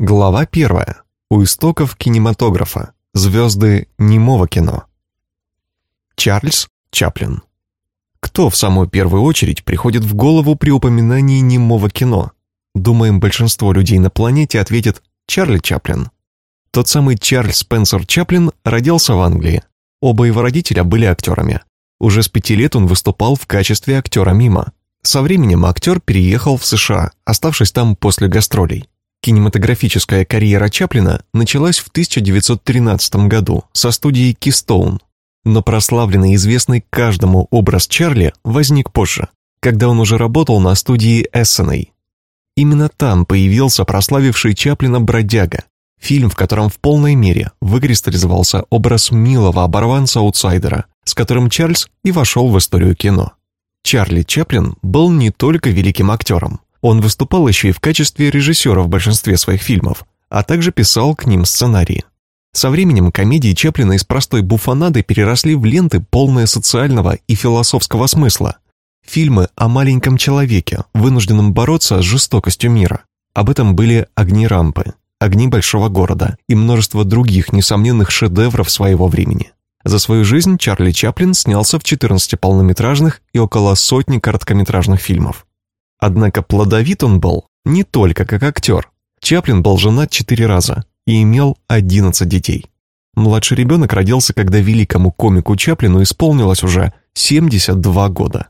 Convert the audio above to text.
Глава первая. У истоков кинематографа. Звезды немого кино. Чарльз Чаплин. Кто в самую первую очередь приходит в голову при упоминании немого кино? Думаем, большинство людей на планете ответит Чарли Чаплин. Тот самый Чарльз Спенсер Чаплин родился в Англии. Оба его родителя были актерами. Уже с пяти лет он выступал в качестве актера мимо. Со временем актер переехал в США, оставшись там после гастролей. Кинематографическая карьера Чаплина началась в 1913 году со студии Keystone, но прославленный и известный каждому образ Чарли возник позже, когда он уже работал на студии Эссеней. Именно там появился прославивший Чаплина «Бродяга», фильм, в котором в полной мере выкристаллизовался образ милого оборванца-аутсайдера, с которым Чарльз и вошел в историю кино. Чарли Чаплин был не только великим актером, он выступал еще и в качестве режиссера в большинстве своих фильмов, а также писал к ним сценарии. Со временем комедии Чаплина из простой буфонады переросли в ленты, полные социального и философского смысла. Фильмы о маленьком человеке, вынужденном бороться с жестокостью мира. Об этом были «Огни рампы», «Огни большого города» и множество других несомненных шедевров своего времени. За свою жизнь Чарли Чаплин снялся в 14 полнометражных и около сотни короткометражных фильмов. Однако плодовит он был не только как актер. Чаплин был женат четыре раза и имел 11 детей. Младший ребенок родился, когда великому комику Чаплину исполнилось уже 72 года.